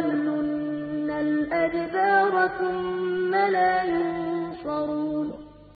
لَيُوَلُّنَّ الْأَدْبَارَ ثُمَّ لَا يُنصَرُونَ